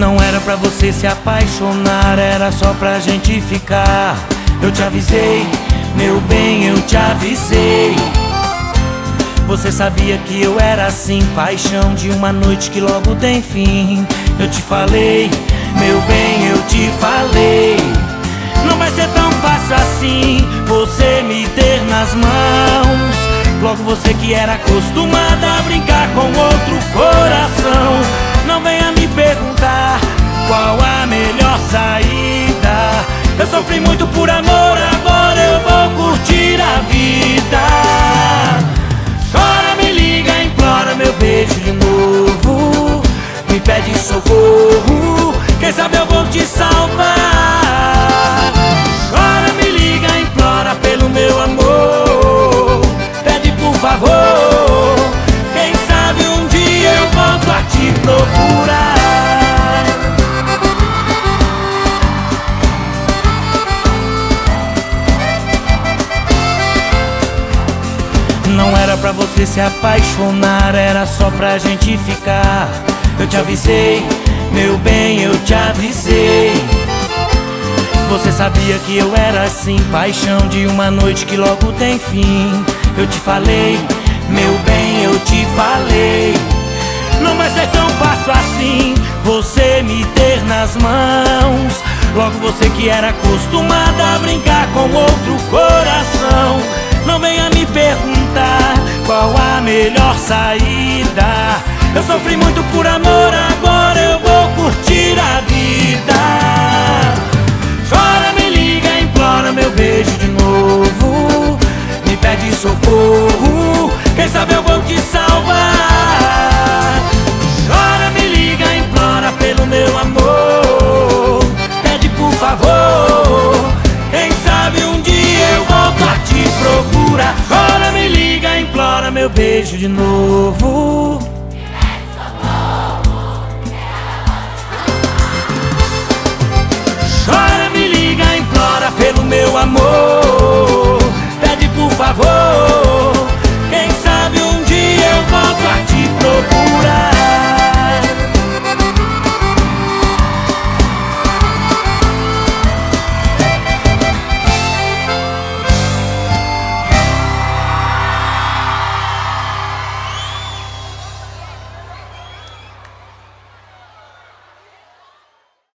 Não era pra você se apaixonar, era só pra gente ficar. Eu te avisei, meu bem, eu te avisei. Você sabia que eu era assim, paixão de uma noite que logo tem fim. Eu te falei, meu bem, eu te falei. Não vai ser tão fácil assim você me ter nas mãos. Logo você que era acostumada a brincar com outro coração. Não venha me perguntar qual a melhor saída. Eu sofri muito por amor, quem sabe eu vou te salvar. Chora, me liga, implora pelo meu amor. Pede por favor, quem sabe um dia eu volto a te procurar. Não era pra você se apaixonar, era só pra gente ficar. Eu te avisei, meu bem, eu te avisei. Você sabia que eu era assim, paixão de uma noite que logo tem fim. Eu te falei, meu bem, eu te falei. Não vai ser tão fácil assim você me ter nas mãos. Logo você que era acostumada a brincar com outro coração. Não venha me perguntar qual a melhor saída. Eu sofri muito beijo de novo. Chora, me liga, implora pelo meu amor.